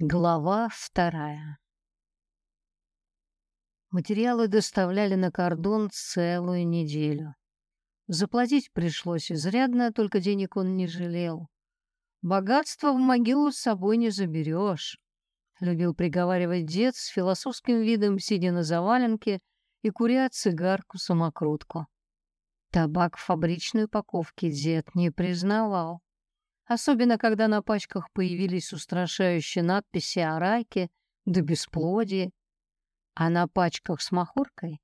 Глава вторая. Материалы доставляли на кордон целую неделю. Заплатить пришлось изрядно, только денег он не жалел. Богатство в могилу с собой не заберешь, любил приговаривать дед с философским видом, сидя на заваленке и куря цигарку-самокрутку. Табак в фабричной упаковке дед не признавал особенно когда на пачках появились устрашающие надписи о раке да бесплодии, а на пачках с махоркой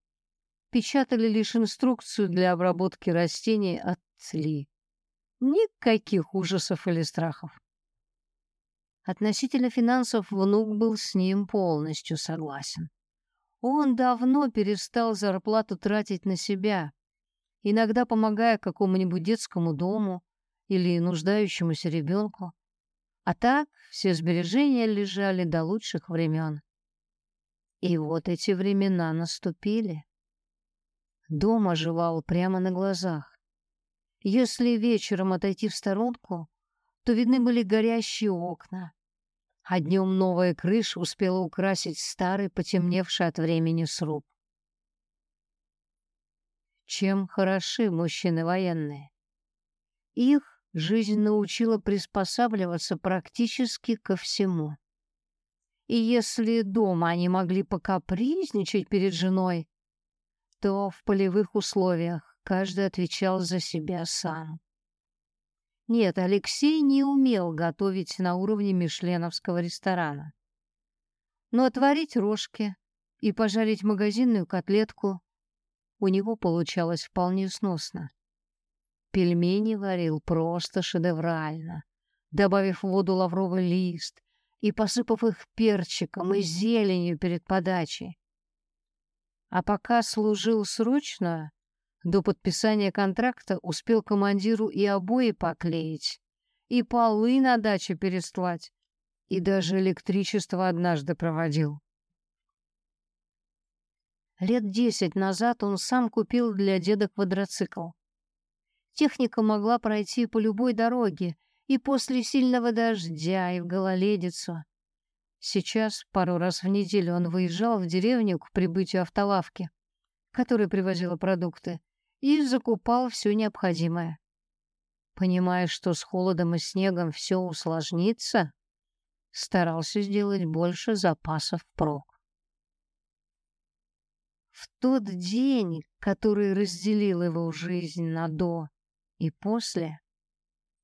печатали лишь инструкцию для обработки растений от цли. Никаких ужасов или страхов. Относительно финансов внук был с ним полностью согласен. Он давно перестал зарплату тратить на себя, иногда помогая какому-нибудь детскому дому, или нуждающемуся ребенку. А так все сбережения лежали до лучших времен. И вот эти времена наступили. Дом оживал прямо на глазах. Если вечером отойти в сторонку, то видны были горящие окна, а днем новая крыша успела украсить старый, потемневший от времени сруб. Чем хороши мужчины военные? Их жизнь научила приспосабливаться практически ко всему. И если дома они могли покапризничать перед женой, то в полевых условиях каждый отвечал за себя сам. Нет, Алексей не умел готовить на уровне мишленовского ресторана. Но отварить рожки и пожарить магазинную котлетку у него получалось вполне сносно. Пельмени варил просто шедеврально, добавив в воду лавровый лист и посыпав их перчиком и зеленью перед подачей. А пока служил срочно, до подписания контракта успел командиру и обои поклеить, и полы на даче перестлать, и даже электричество однажды проводил. Лет десять назад он сам купил для деда квадроцикл. Техника могла пройти по любой дороге, и после сильного дождя, и в гололедицу. Сейчас пару раз в неделю он выезжал в деревню к прибытию автолавки, которая привозила продукты, и закупал все необходимое. Понимая, что с холодом и снегом все усложнится, старался сделать больше запасов прок. В тот день, который разделил его жизнь на «до» И после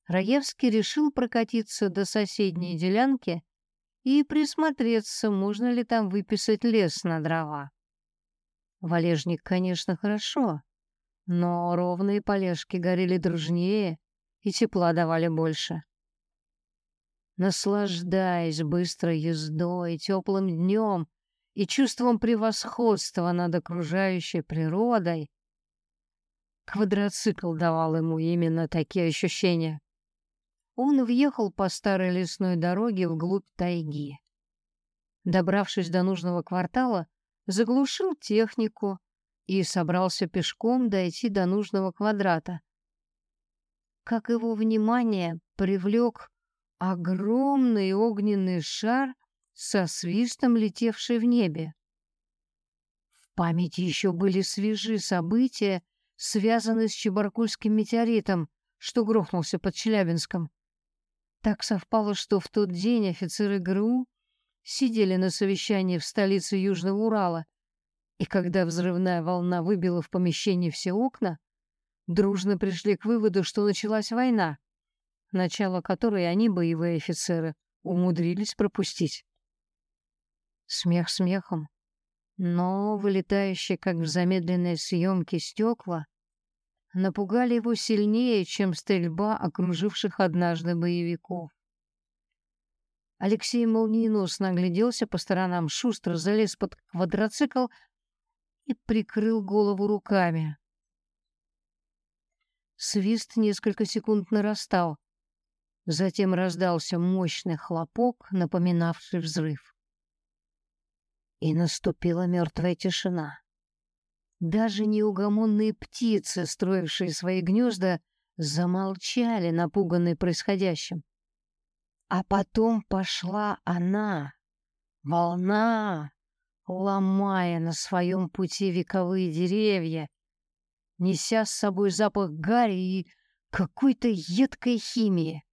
Раевский решил прокатиться до соседней делянки и присмотреться, можно ли там выписать лес на дрова. Валежник, конечно, хорошо, но ровные полежки горели дружнее и тепла давали больше. Наслаждаясь быстрой ездой, теплым днем и чувством превосходства над окружающей природой, Квадроцикл давал ему именно такие ощущения. Он въехал по старой лесной дороге вглубь тайги. Добравшись до нужного квартала, заглушил технику и собрался пешком дойти до нужного квадрата. Как его внимание привлек огромный огненный шар со свистом летевший в небе. В памяти еще были свежи события, связанный с Чебаркульским метеоритом, что грохнулся под Челябинском. Так совпало, что в тот день офицеры ГРУ сидели на совещании в столице Южного Урала, и когда взрывная волна выбила в помещении все окна, дружно пришли к выводу, что началась война, начало которой они, боевые офицеры, умудрились пропустить. Смех смехом, но вылетающие, как в замедленной съемке, стекла напугали его сильнее, чем стрельба окруживших однажды боевиков. Алексей молниеносно огляделся по сторонам, шустро залез под квадроцикл и прикрыл голову руками. Свист несколько секунд нарастал. Затем раздался мощный хлопок, напоминавший взрыв. И наступила мертвая тишина. Даже неугомонные птицы, строившие свои гнезда, замолчали, напуганные происходящим. А потом пошла она, волна, ломая на своем пути вековые деревья, неся с собой запах гари и какой-то едкой химии.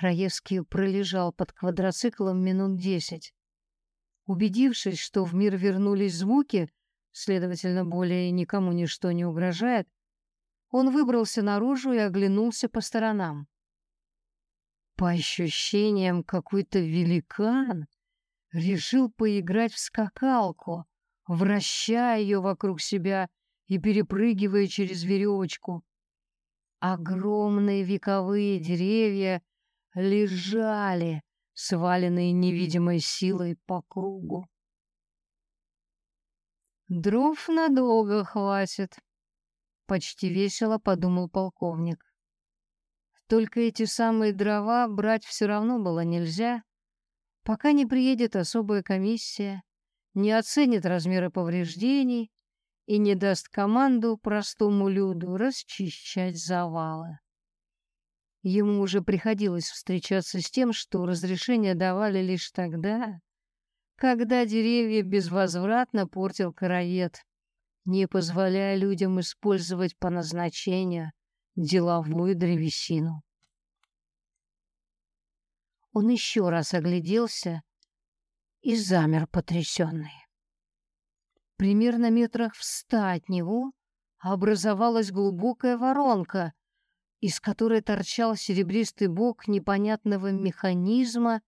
Раевский пролежал под квадроциклом минут десять. Убедившись, что в мир вернулись звуки, следовательно, более никому ничто не угрожает, он выбрался наружу и оглянулся по сторонам. По ощущениям, какой-то великан решил поиграть в скакалку, вращая ее вокруг себя и перепрыгивая через веревочку. Огромные вековые деревья лежали, сваленные невидимой силой по кругу. «Дров надолго хватит», — почти весело подумал полковник. Только эти самые дрова брать все равно было нельзя, пока не приедет особая комиссия, не оценит размеры повреждений и не даст команду простому люду расчищать завалы. Ему уже приходилось встречаться с тем, что разрешение давали лишь тогда, когда деревья безвозвратно портил караед, не позволяя людям использовать по назначению деловую древесину. Он еще раз огляделся и замер потрясенный. Примерно метрах в ста от него образовалась глубокая воронка, из которой торчал серебристый бок непонятного механизма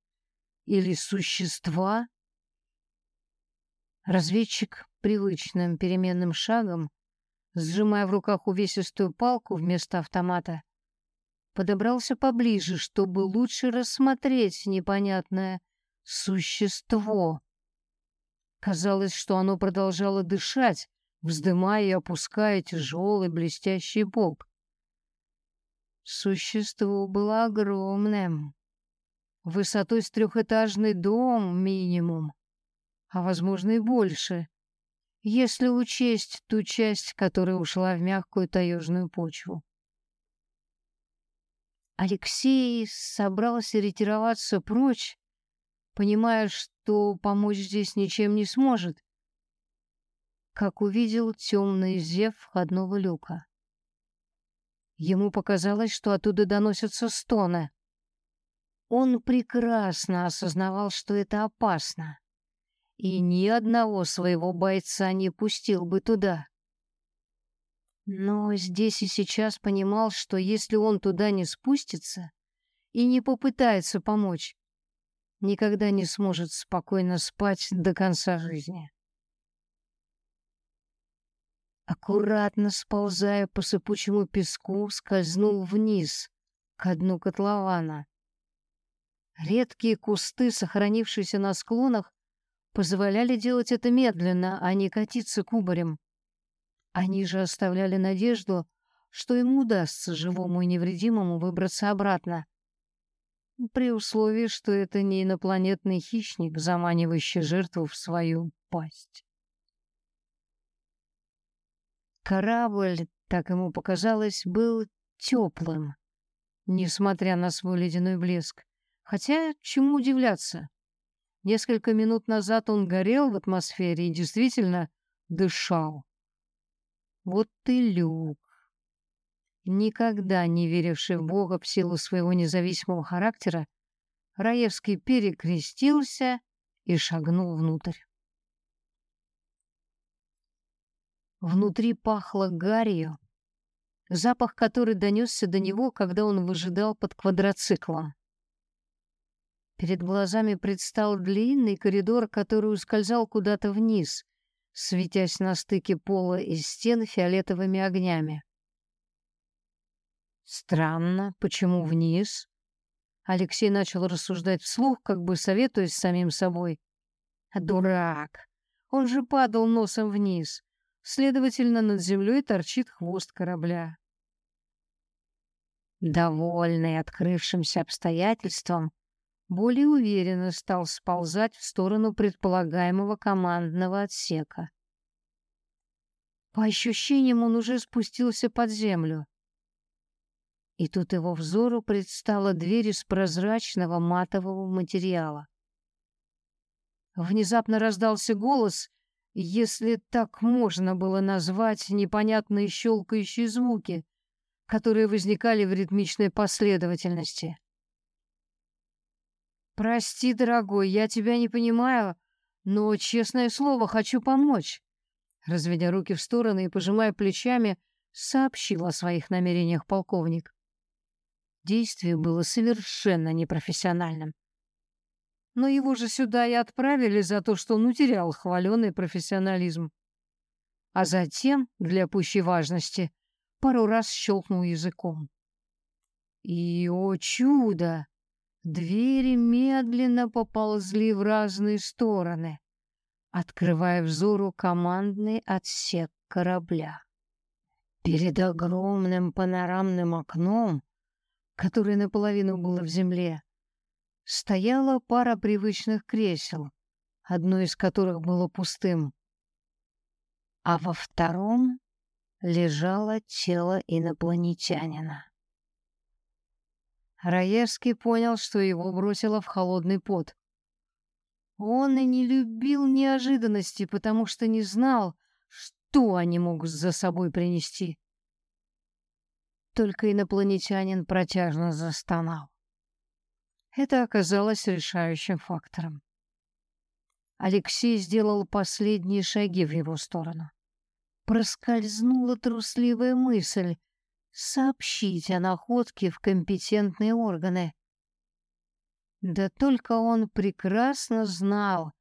или существа. Разведчик привычным переменным шагом, сжимая в руках увесистую палку вместо автомата, подобрался поближе, чтобы лучше рассмотреть непонятное существо. Казалось, что оно продолжало дышать, вздымая и опуская тяжелый блестящий бок. Существо было огромным, высотой с трехэтажный дом минимум, а возможно и больше, если учесть ту часть, которая ушла в мягкую таежную почву. Алексей собрался ретироваться прочь, понимая, что помочь здесь ничем не сможет, как увидел темный зев входного люка. Ему показалось, что оттуда доносятся стоны. Он прекрасно осознавал, что это опасно, и ни одного своего бойца не пустил бы туда. Но здесь и сейчас понимал, что если он туда не спустится и не попытается помочь, никогда не сможет спокойно спать до конца жизни. Аккуратно сползая по сыпучему песку, скользнул вниз, к дну котлована. Редкие кусты, сохранившиеся на склонах, позволяли делать это медленно, а не катиться кубарем. Они же оставляли надежду, что ему удастся живому и невредимому выбраться обратно. При условии, что это не инопланетный хищник, заманивающий жертву в свою пасть. Корабль, так ему показалось, был теплым, несмотря на свой ледяной блеск. Хотя, чему удивляться? Несколько минут назад он горел в атмосфере и действительно дышал. Вот ты люк. Никогда не веривший в Бога в силу своего независимого характера, Раевский перекрестился и шагнул внутрь. Внутри пахло гарью, запах который донесся до него, когда он выжидал под квадроциклом. Перед глазами предстал длинный коридор, который ускользал куда-то вниз, светясь на стыке пола и стен фиолетовыми огнями. Странно, почему вниз? Алексей начал рассуждать вслух, как бы советуясь с самим собой. Дурак! Он же падал носом вниз. Следовательно, над землей торчит хвост корабля. Довольный открывшимся обстоятельством, более уверенно стал сползать в сторону предполагаемого командного отсека. По ощущениям, он уже спустился под землю. И тут его взору предстала дверь из прозрачного матового материала. Внезапно раздался голос, если так можно было назвать непонятные щелкающие звуки, которые возникали в ритмичной последовательности. «Прости, дорогой, я тебя не понимаю, но, честное слово, хочу помочь». Разведя руки в стороны и пожимая плечами, сообщил о своих намерениях полковник. Действие было совершенно непрофессиональным но его же сюда и отправили за то, что он утерял хваленый профессионализм. А затем, для пущей важности, пару раз щелкнул языком. И, о чудо! Двери медленно поползли в разные стороны, открывая взору командный отсек корабля. Перед огромным панорамным окном, которое наполовину было в земле, стояла пара привычных кресел, одно из которых было пустым, а во втором лежало тело инопланетянина. Раевский понял, что его бросило в холодный пот. Он и не любил неожиданности, потому что не знал, что они могут за собой принести. Только инопланетянин протяжно застонал. Это оказалось решающим фактором. Алексей сделал последние шаги в его сторону. Проскользнула трусливая мысль сообщить о находке в компетентные органы. Да только он прекрасно знал,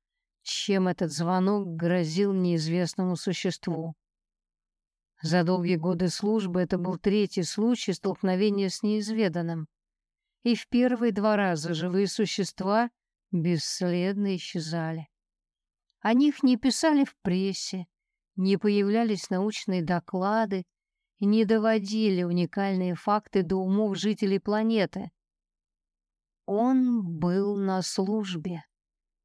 чем этот звонок грозил неизвестному существу. За долгие годы службы это был третий случай столкновения с неизведанным и в первые два раза живые существа бесследно исчезали. О них не писали в прессе, не появлялись научные доклады, не доводили уникальные факты до умов жителей планеты. Он был на службе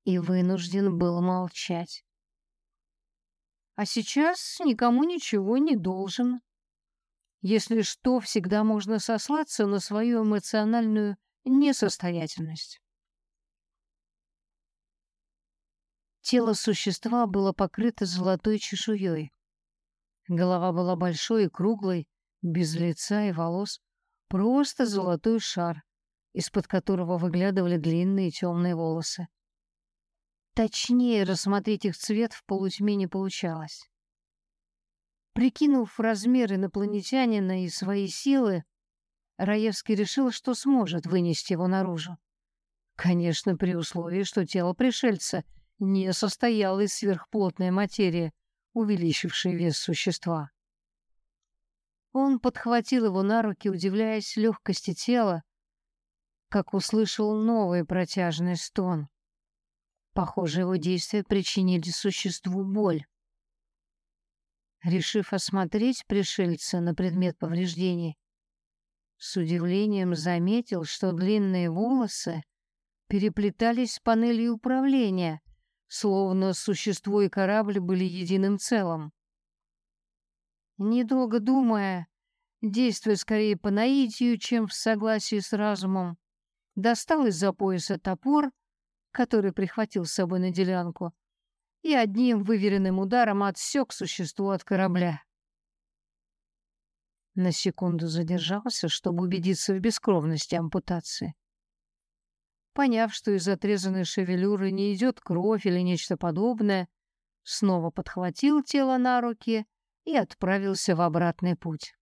и вынужден был молчать. А сейчас никому ничего не должен. Если что, всегда можно сослаться на свою эмоциональную несостоятельность. Тело существа было покрыто золотой чешуей. Голова была большой и круглой, без лица и волос, просто золотой шар, из-под которого выглядывали длинные темные волосы. Точнее рассмотреть их цвет в полутьме не получалось. Прикинув размер инопланетянина и свои силы, Раевский решил, что сможет вынести его наружу. Конечно, при условии, что тело пришельца не состояло из сверхплотной материи, увеличившей вес существа. Он подхватил его на руки, удивляясь легкости тела, как услышал новый протяжный стон. Похоже, его действия причинили существу боль. Решив осмотреть пришельца на предмет повреждений, с удивлением заметил, что длинные волосы переплетались с панелью управления, словно существо и корабль были единым целым. Недолго думая, действуя скорее по наитию, чем в согласии с разумом, достал из-за пояса топор, который прихватил с собой на делянку, и одним выверенным ударом отсек существо от корабля. На секунду задержался, чтобы убедиться в бескровности ампутации. Поняв, что из отрезанной шевелюры не идет кровь или нечто подобное, снова подхватил тело на руки и отправился в обратный путь.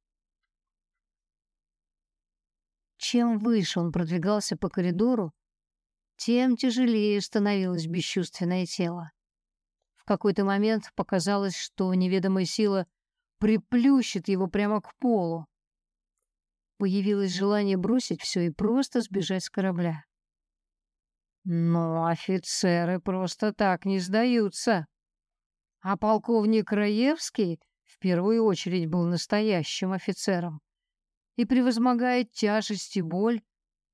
Чем выше он продвигался по коридору, тем тяжелее становилось бесчувственное тело какой-то момент показалось, что неведомая сила приплющит его прямо к полу. Появилось желание бросить все и просто сбежать с корабля. Но офицеры просто так не сдаются. А полковник Раевский в первую очередь был настоящим офицером. И превозмогая тяжесть и боль,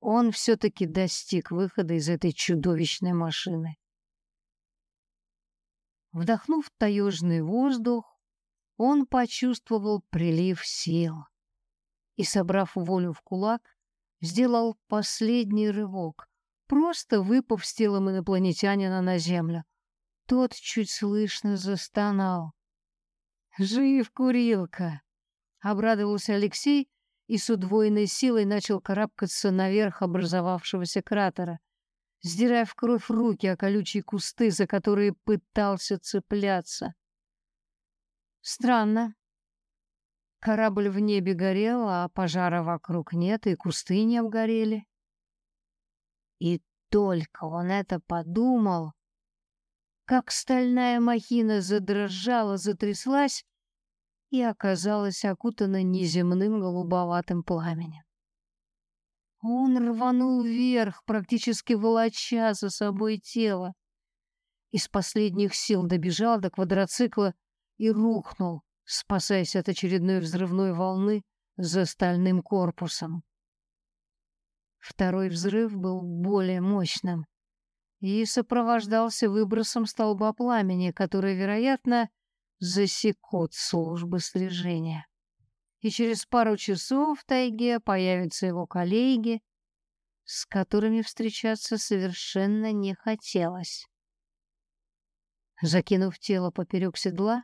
он все-таки достиг выхода из этой чудовищной машины. Вдохнув таежный воздух, он почувствовал прилив сил. и, собрав волю в кулак, сделал последний рывок, просто выпав с инопланетянина на землю. Тот чуть слышно застонал. «Жив, курилка!» — обрадовался Алексей и с удвоенной силой начал карабкаться наверх образовавшегося кратера, сдирая в кровь руки о колючие кусты, за которые пытался цепляться. Странно. Корабль в небе горел, а пожара вокруг нет, и кусты не обгорели. И только он это подумал, как стальная махина задрожала, затряслась и оказалась окутана неземным голубоватым пламенем. Он рванул вверх, практически волоча за собой тело. Из последних сил добежал до квадроцикла и рухнул, спасаясь от очередной взрывной волны за стальным корпусом. Второй взрыв был более мощным и сопровождался выбросом столба пламени, который, вероятно, засекут службы слежения. И через пару часов в тайге появятся его коллеги, с которыми встречаться совершенно не хотелось. Закинув тело поперек седла,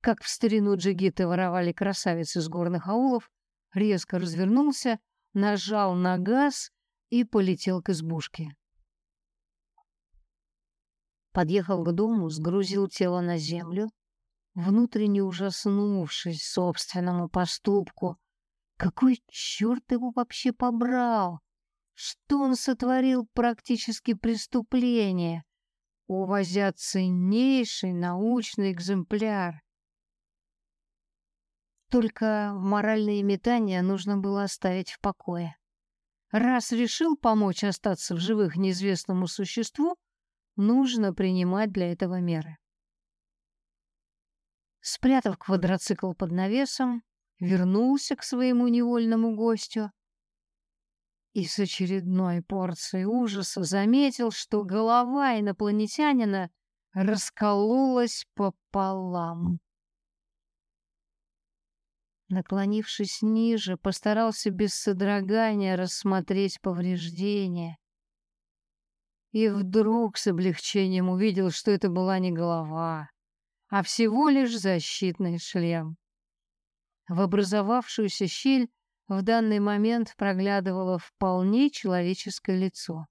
как в старину джигиты воровали красавиц из горных аулов, резко развернулся, нажал на газ и полетел к избушке. Подъехал к дому, сгрузил тело на землю, внутренне ужаснувшись собственному поступку. Какой черт его вообще побрал? Что он сотворил практически преступление, увозя ценнейший научный экземпляр? Только моральные метания нужно было оставить в покое. Раз решил помочь остаться в живых неизвестному существу, нужно принимать для этого меры. Спрятав квадроцикл под навесом, вернулся к своему невольному гостю и с очередной порцией ужаса заметил, что голова инопланетянина раскололась пополам. Наклонившись ниже, постарался без содрогания рассмотреть повреждения. И вдруг с облегчением увидел, что это была не голова, а всего лишь защитный шлем. В образовавшуюся щель в данный момент проглядывало вполне человеческое лицо.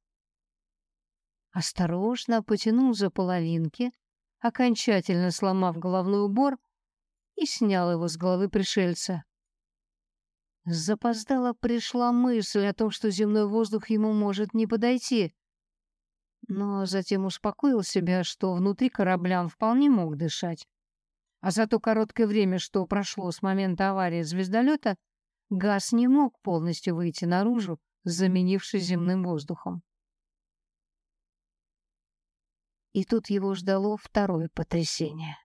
Осторожно потянул за половинки, окончательно сломав головной убор, и снял его с головы пришельца. Запоздала пришла мысль о том, что земной воздух ему может не подойти, но затем успокоил себя, что внутри корабля он вполне мог дышать. А за то короткое время, что прошло с момента аварии звездолета, газ не мог полностью выйти наружу, заменившись земным воздухом. И тут его ждало второе потрясение.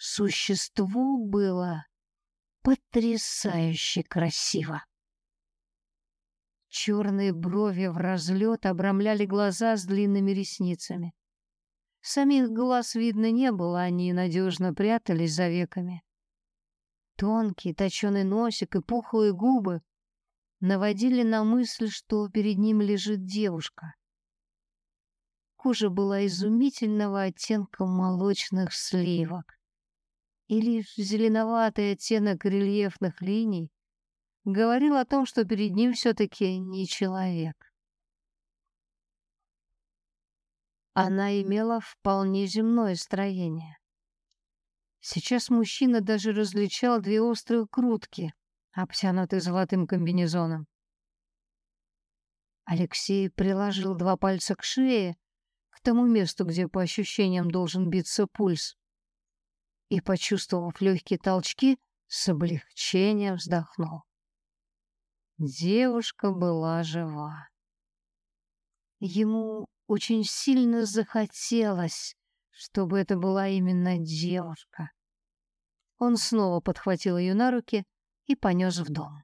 Существо было потрясающе красиво. Черные брови в разлет обрамляли глаза с длинными ресницами. Самих глаз видно не было, они надежно прятались за веками. Тонкий точеный носик и пухлые губы наводили на мысль, что перед ним лежит девушка. Кожа была изумительного оттенка молочных сливок. И лишь зеленоватый оттенок рельефных линий говорил о том, что перед ним все-таки не человек. Она имела вполне земное строение. Сейчас мужчина даже различал две острые крутки, обтянутые золотым комбинезоном. Алексей приложил два пальца к шее, к тому месту, где по ощущениям должен биться пульс, и, почувствовав легкие толчки, с облегчением вздохнул. Девушка была жива. Ему очень сильно захотелось, чтобы это была именно девушка. Он снова подхватил ее на руки и понес в дом.